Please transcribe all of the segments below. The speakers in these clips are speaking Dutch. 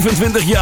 25 jaar.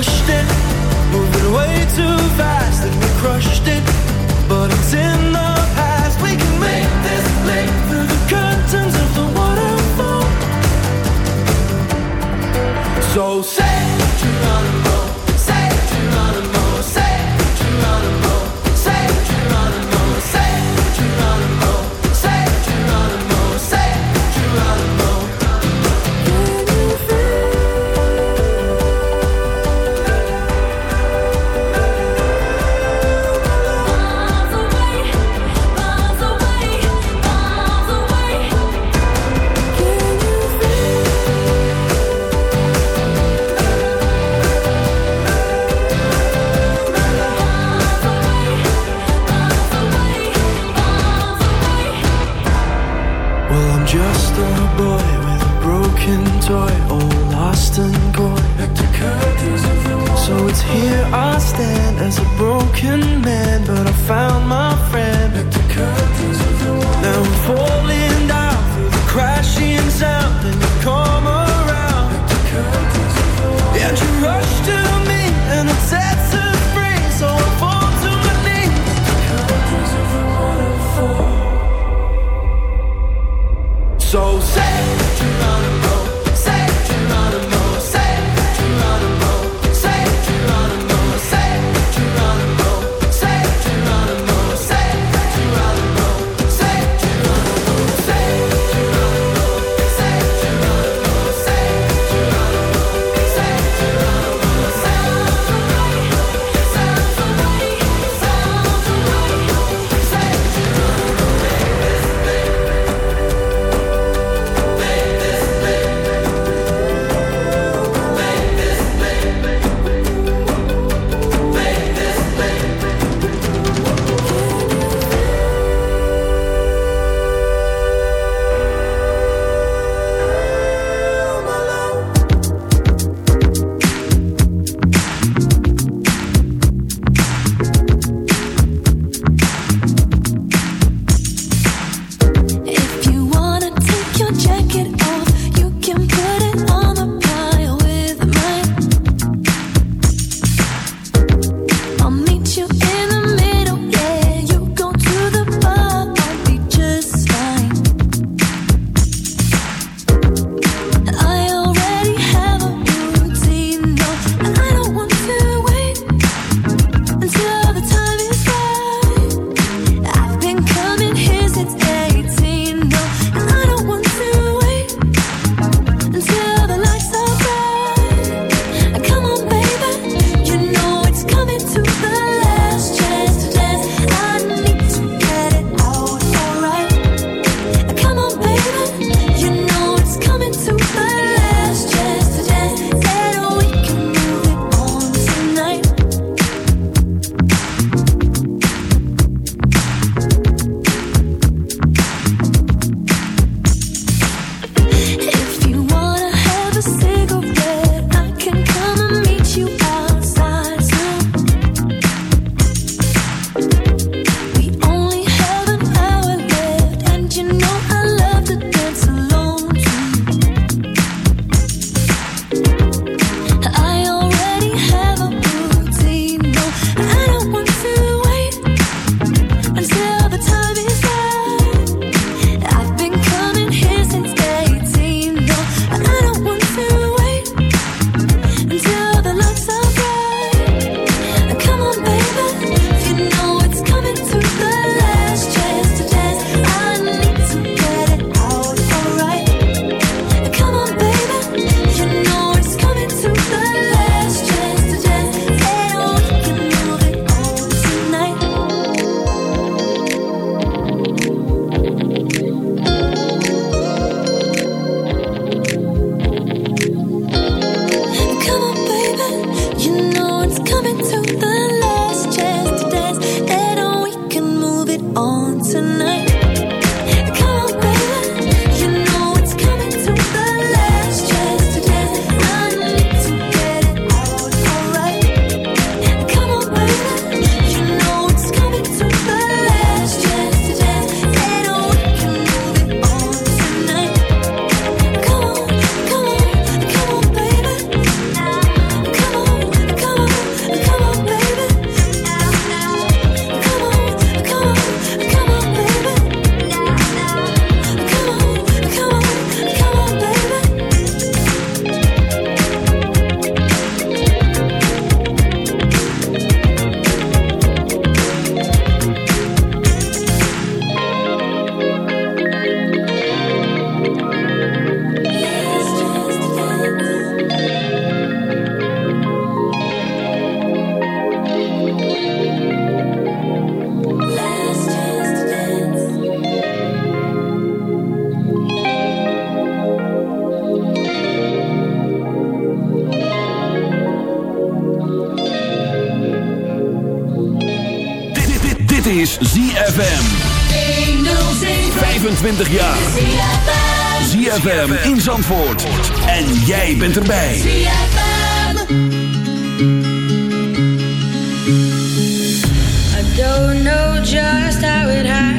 rushed it, moving way too fast, and we crushed it. But it's in the past. We can make this leap through the curtains of the waterfall. So. ZFM. 25 jaar. ZFM in Zandvoort. En jij bent erbij. ZFM. I don't know just how it happened.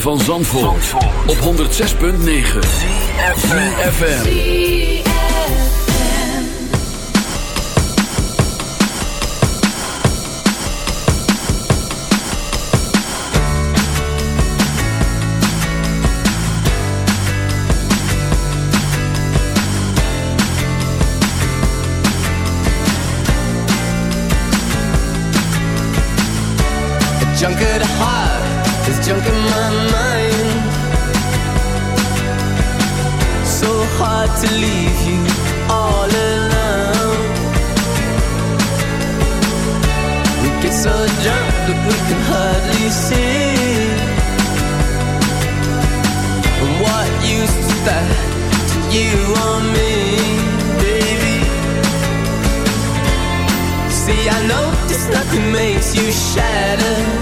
van Zandvoort, Zandvoort. op 106.9 CFFM Junk at heart is junk to leave you all alone. We get so drunk we can hardly see. And what to you or me, baby? See, I nothing makes you shatter.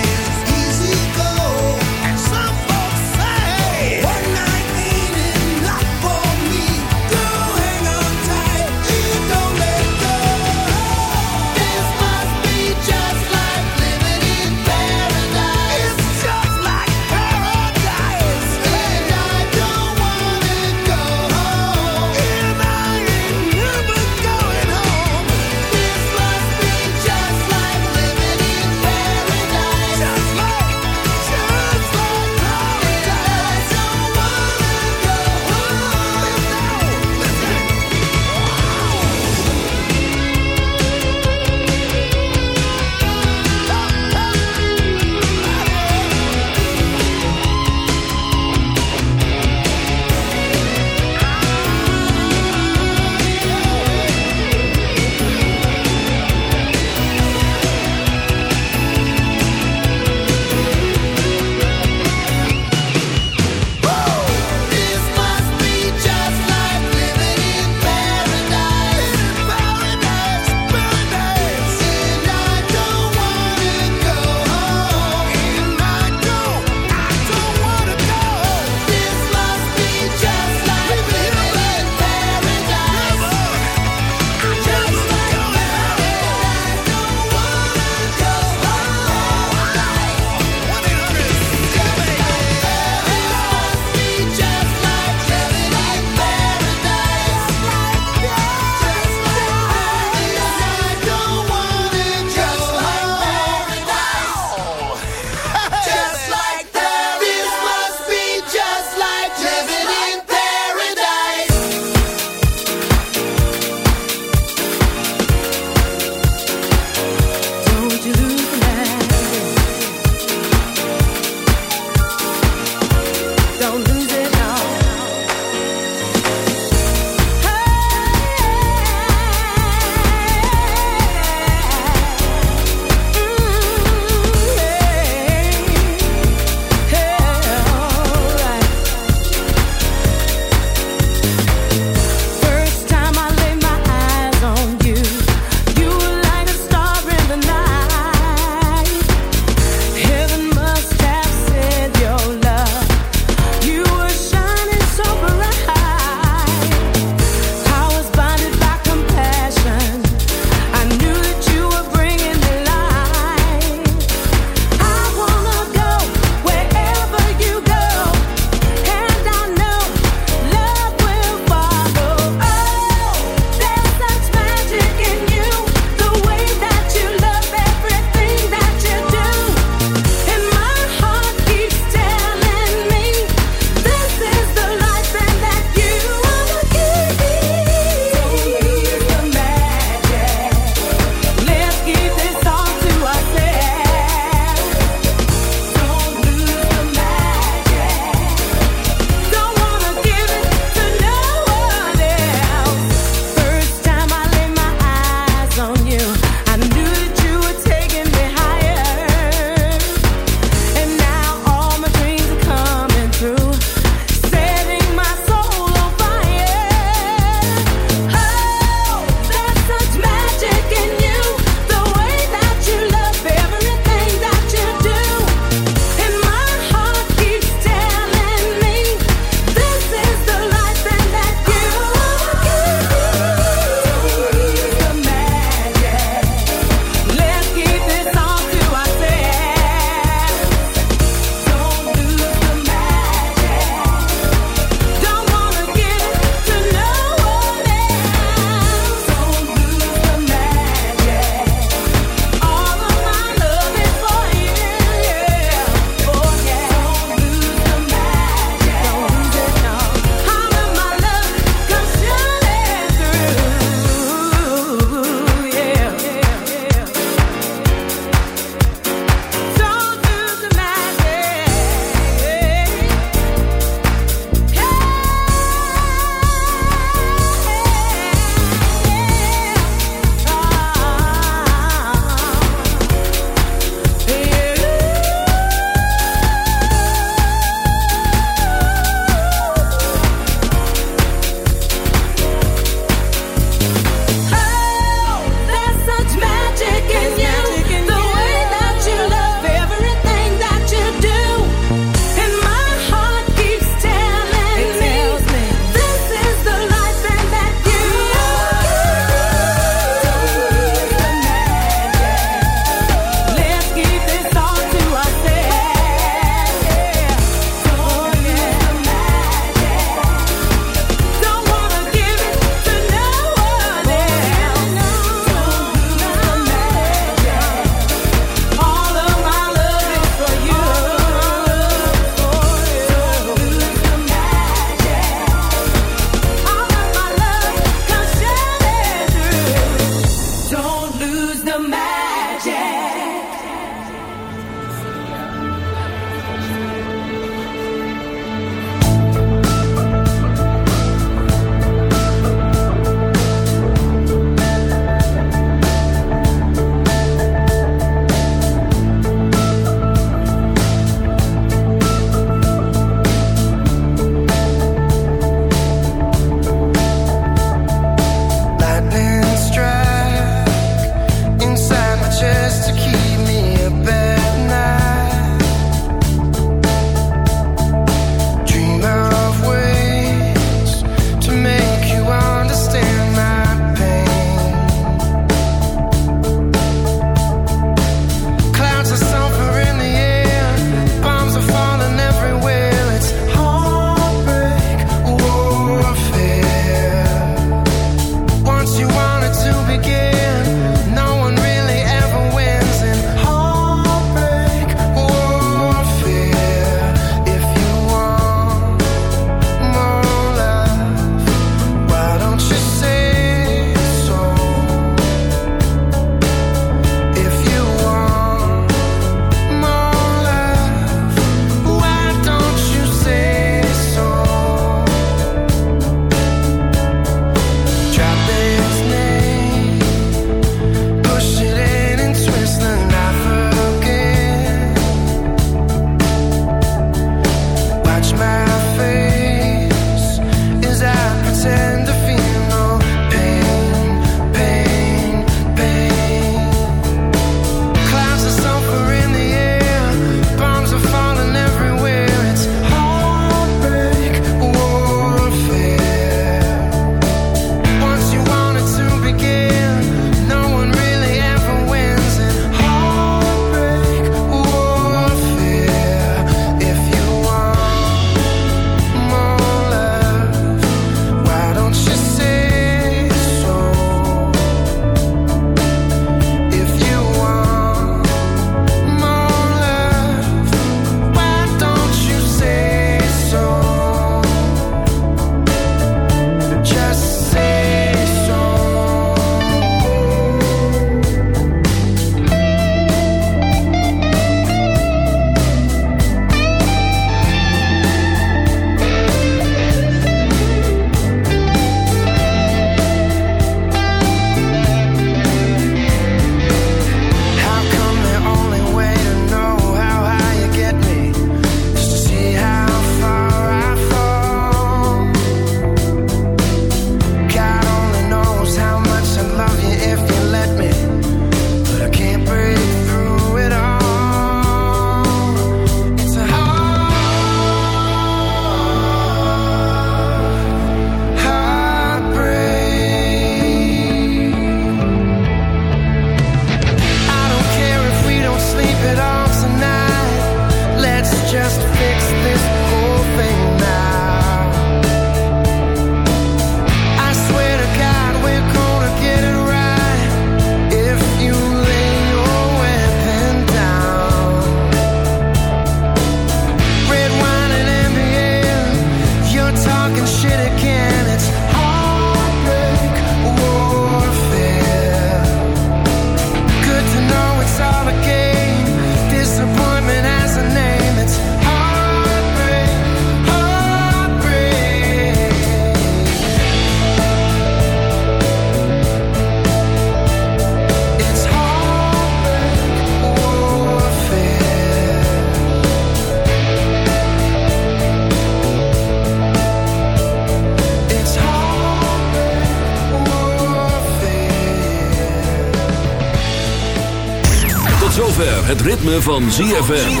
Het ritme van ZFM.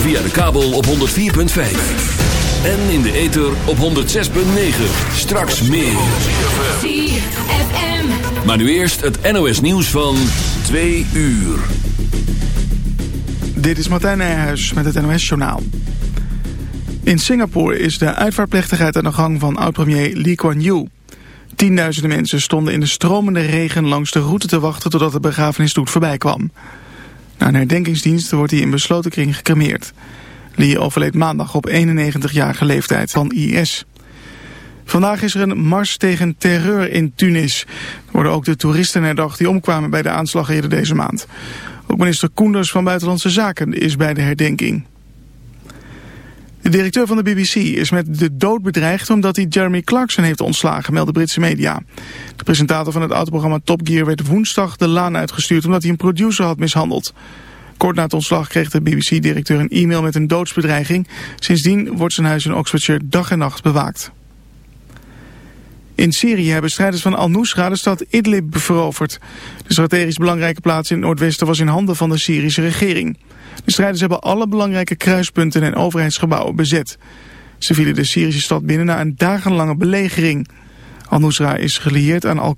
Via de kabel op 104.5. En in de ether op 106.9. Straks meer. ZFM. Maar nu eerst het NOS nieuws van 2 uur. Dit is Martijn Nijhuis met het NOS-journaal. In Singapore is de uitvaartplechtigheid aan de gang van oud-premier Lee Kuan Yew. Tienduizenden mensen stonden in de stromende regen langs de route te wachten totdat de begrafenisstoet voorbij kwam. Na een herdenkingsdienst wordt hij in besloten kring gecremeerd. Lee overleed maandag op 91-jarige leeftijd van IS. Vandaag is er een mars tegen terreur in Tunis. Er worden ook de toeristen herdacht die omkwamen bij de aanslag eerder deze maand. Ook minister Koenders van Buitenlandse Zaken is bij de herdenking. De directeur van de BBC is met de dood bedreigd omdat hij Jeremy Clarkson heeft ontslagen, melden Britse media. De presentator van het autoprogramma Top Gear werd woensdag de laan uitgestuurd omdat hij een producer had mishandeld. Kort na het ontslag kreeg de BBC-directeur een e-mail met een doodsbedreiging. Sindsdien wordt zijn huis in Oxfordshire dag en nacht bewaakt. In Syrië hebben strijders van Al-Nusra de stad Idlib veroverd. De strategisch belangrijke plaats in het noordwesten was in handen van de Syrische regering. De strijders hebben alle belangrijke kruispunten en overheidsgebouwen bezet. Ze vielen de Syrische stad binnen na een dagenlange belegering. Al-Nusra is gelieerd aan Al